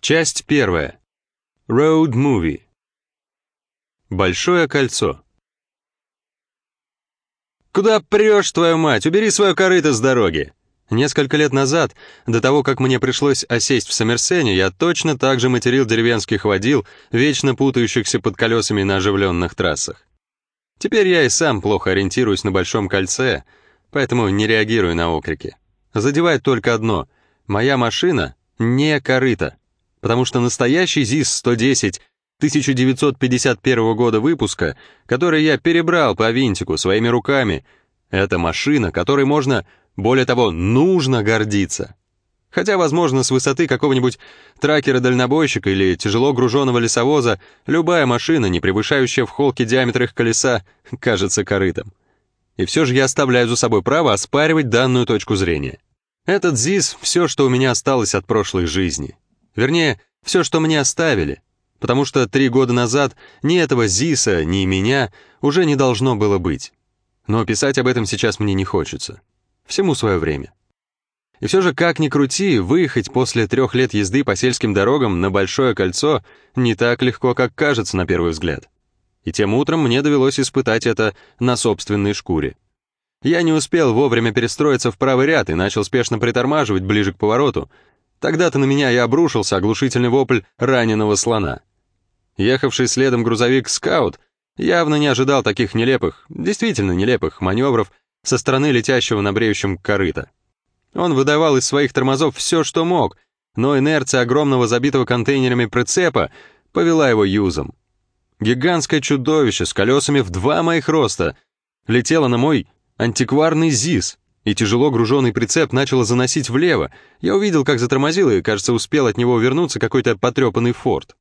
Часть первая. Road Movie. Большое кольцо. «Куда прешь, твою мать? Убери свое корыто с дороги!» Несколько лет назад, до того, как мне пришлось осесть в Сомерсене, я точно так же материл деревенских водил, вечно путающихся под колесами на оживленных трассах. Теперь я и сам плохо ориентируюсь на большом кольце, поэтому не реагирую на окрики. Задевает только одно — моя машина не корыто, потому что настоящий ЗИС-110 1951 года выпуска, который я перебрал по винтику своими руками, это машина, которой можно более того, нужно гордиться. Хотя, возможно, с высоты какого-нибудь тракера-дальнобойщика или тяжело груженного лесовоза любая машина, не превышающая в холке диаметр их колеса, кажется корытом. И все же я оставляю за собой право оспаривать данную точку зрения. Этот ЗИС — все, что у меня осталось от прошлой жизни. Вернее, все, что мне оставили. Потому что три года назад ни этого ЗИСа, ни меня уже не должно было быть. Но писать об этом сейчас мне не хочется. Всему свое время. И все же, как ни крути, выехать после трех лет езды по сельским дорогам на Большое кольцо не так легко, как кажется на первый взгляд. И тем утром мне довелось испытать это на собственной шкуре. Я не успел вовремя перестроиться в правый ряд и начал спешно притормаживать ближе к повороту. Тогда-то на меня и обрушился оглушительный вопль раненого слона. Ехавший следом грузовик «Скаут» явно не ожидал таких нелепых, действительно нелепых маневров со стороны летящего на бреющем корыта. Он выдавал из своих тормозов все, что мог, но инерция огромного забитого контейнерами прицепа повела его юзом. Гигантское чудовище с колесами в два моих роста летело на мой антикварный ЗИС, и тяжело груженный прицеп начало заносить влево. Я увидел, как затормозил, и, кажется, успел от него вернуться какой-то потрепанный форт.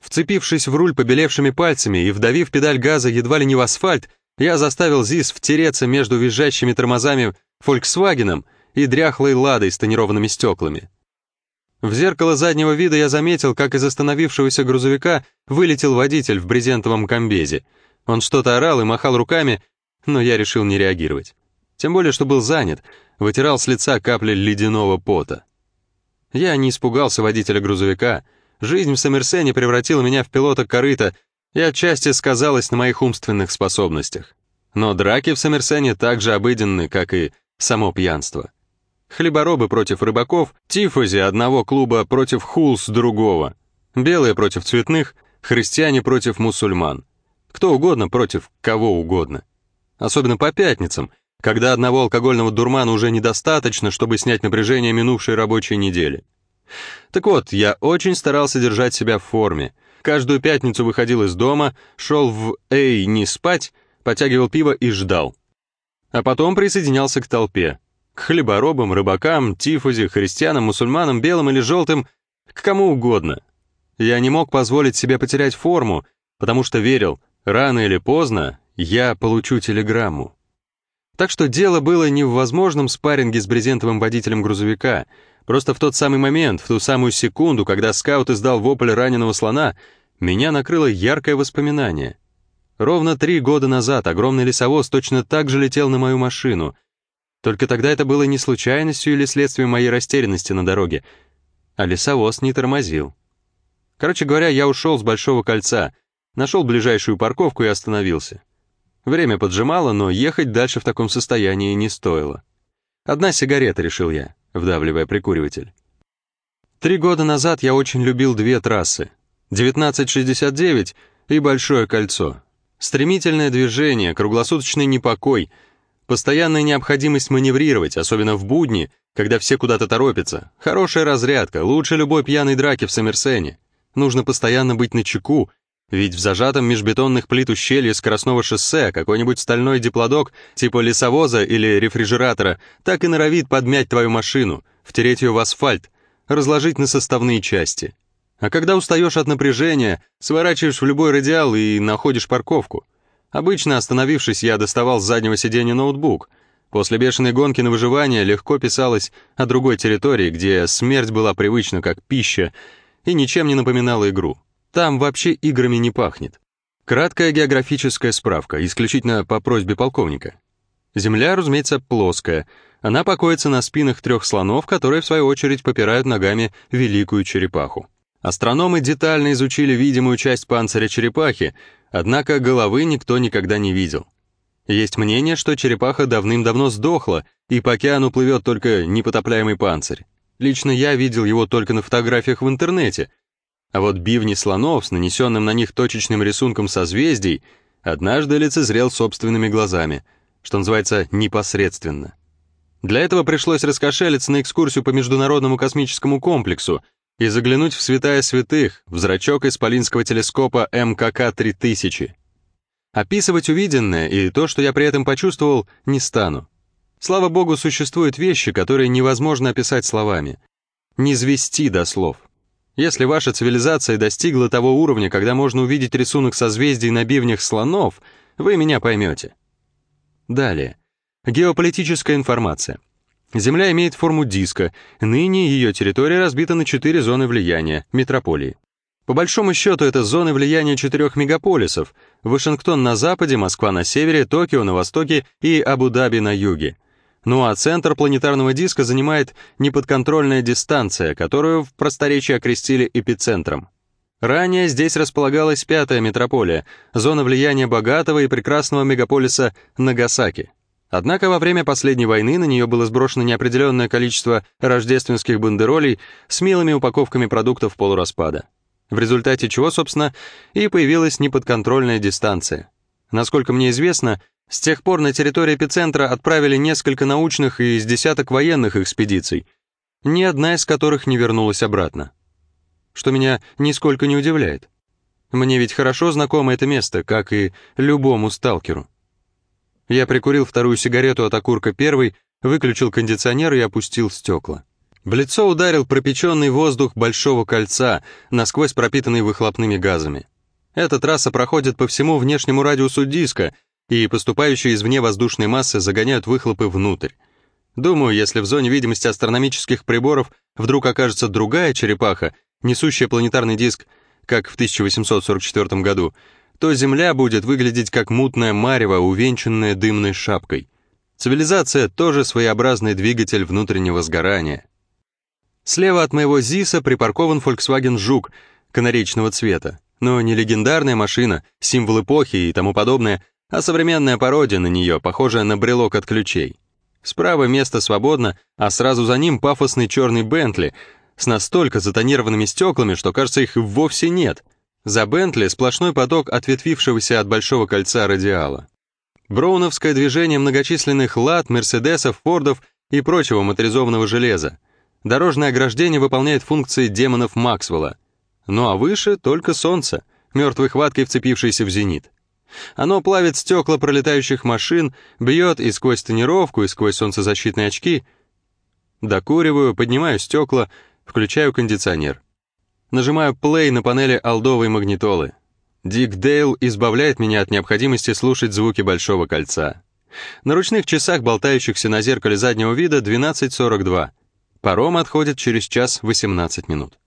Вцепившись в руль побелевшими пальцами и вдавив педаль газа едва ли не в асфальт, я заставил ЗИС втереться между визжащими тормозами «Фольксвагеном» и дряхлой «Ладой» с тонированными стеклами. В зеркало заднего вида я заметил, как из остановившегося грузовика вылетел водитель в брезентовом комбезе. Он что-то орал и махал руками, но я решил не реагировать. Тем более, что был занят, вытирал с лица капли ледяного пота. Я не испугался водителя грузовика. Жизнь в Сомерсене превратила меня в пилота корыта, и отчасти сказалось на моих умственных способностях. Но драки в Сомерсене так же обыденны, как и само пьянство. Хлеборобы против рыбаков, тифози одного клуба против хулс другого, белые против цветных, христиане против мусульман. Кто угодно против кого угодно. Особенно по пятницам, когда одного алкогольного дурмана уже недостаточно, чтобы снять напряжение минувшей рабочей недели. Так вот, я очень старался держать себя в форме, Каждую пятницу выходил из дома, шел в «Эй, не спать», потягивал пиво и ждал. А потом присоединялся к толпе. К хлеборобам, рыбакам, тифузе, христианам, мусульманам, белым или желтым, к кому угодно. Я не мог позволить себе потерять форму, потому что верил, рано или поздно я получу телеграмму. Так что дело было не в возможном спарринге с брезентовым водителем грузовика — Просто в тот самый момент, в ту самую секунду, когда скаут издал вопль раненого слона, меня накрыло яркое воспоминание. Ровно три года назад огромный лесовоз точно так же летел на мою машину. Только тогда это было не случайностью или следствием моей растерянности на дороге, а лесовоз не тормозил. Короче говоря, я ушел с Большого кольца, нашел ближайшую парковку и остановился. Время поджимало, но ехать дальше в таком состоянии не стоило. Одна сигарета, решил я вдавливая прикуриватель. Три года назад я очень любил две трассы. 1969 и Большое кольцо. Стремительное движение, круглосуточный непокой, постоянная необходимость маневрировать, особенно в будни, когда все куда-то торопятся, хорошая разрядка, лучше любой пьяной драки в Сомерсене. Нужно постоянно быть на чеку, ведь в зажатом меж бетонных плит ущелье скоростного шоссе какой-нибудь стальной диплодок типа лесовоза или рефрижератора так и норовит подмять твою машину, втереть ее в асфальт, разложить на составные части. А когда устаешь от напряжения, сворачиваешь в любой радиал и находишь парковку. Обычно, остановившись, я доставал с заднего сиденья ноутбук. После бешеной гонки на выживание легко писалось о другой территории, где смерть была привычна как пища и ничем не напоминала игру. Там вообще играми не пахнет. Краткая географическая справка, исключительно по просьбе полковника. Земля, разумеется, плоская. Она покоится на спинах трех слонов, которые, в свою очередь, попирают ногами великую черепаху. Астрономы детально изучили видимую часть панциря черепахи, однако головы никто никогда не видел. Есть мнение, что черепаха давным-давно сдохла, и по океану плывет только непотопляемый панцирь. Лично я видел его только на фотографиях в интернете, а вот бивни слонов с нанесенным на них точечным рисунком созвездий однажды лицезрел собственными глазами, что называется непосредственно. Для этого пришлось раскошелиться на экскурсию по Международному космическому комплексу и заглянуть в святая святых, в зрачок исполинского телескопа МКК-3000. Описывать увиденное и то, что я при этом почувствовал, не стану. Слава богу, существуют вещи, которые невозможно описать словами. Не звести до слов. Если ваша цивилизация достигла того уровня, когда можно увидеть рисунок созвездий на бивнях слонов, вы меня поймете. Далее. Геополитическая информация. Земля имеет форму диска, ныне ее территория разбита на четыре зоны влияния, метрополии. По большому счету, это зоны влияния четырех мегаполисов — Вашингтон на западе, Москва на севере, Токио на востоке и Абу-Даби на юге. Ну а центр планетарного диска занимает неподконтрольная дистанция, которую в просторечии окрестили эпицентром. Ранее здесь располагалась пятая метрополия, зона влияния богатого и прекрасного мегаполиса Нагасаки. Однако во время последней войны на нее было сброшено неопределенное количество рождественских бандеролей с милыми упаковками продуктов полураспада в результате чего, собственно, и появилась неподконтрольная дистанция. Насколько мне известно, с тех пор на территорию эпицентра отправили несколько научных и из десяток военных экспедиций, ни одна из которых не вернулась обратно. Что меня нисколько не удивляет. Мне ведь хорошо знакомо это место, как и любому сталкеру. Я прикурил вторую сигарету от окурка первой, выключил кондиционер и опустил стекла. В лицо ударил пропеченный воздух Большого кольца, насквозь пропитанный выхлопными газами. Эта трасса проходит по всему внешнему радиусу диска, и поступающие извне воздушной массы загоняют выхлопы внутрь. Думаю, если в зоне видимости астрономических приборов вдруг окажется другая черепаха, несущая планетарный диск, как в 1844 году, то Земля будет выглядеть как мутная марево, увенчанная дымной шапкой. Цивилизация тоже своеобразный двигатель внутреннего сгорания. Слева от моего ЗИСа припаркован Volkswagen Жук канаречного цвета, но не легендарная машина, символ эпохи и тому подобное, а современная пародия на нее, похожая на брелок от ключей. Справа место свободно, а сразу за ним пафосный черный Бентли с настолько затонированными стеклами, что, кажется, их вовсе нет. За Бентли сплошной поток ответвившегося от большого кольца радиала. Броуновское движение многочисленных лад, мерседесов, фордов и прочего моторизованного железа. Дорожное ограждение выполняет функции демонов Максвелла. Ну а выше только солнце, мертвой хваткой вцепившееся в зенит. Оно плавит стекла пролетающих машин, бьет и сквозь тонировку, и сквозь солнцезащитные очки. Докуриваю, поднимаю стекла, включаю кондиционер. Нажимаю play на панели алдовой магнитолы. Дик Дейл избавляет меня от необходимости слушать звуки Большого кольца. На ручных часах, болтающихся на зеркале заднего вида, 12.42. Паром отходит через час 18 минут.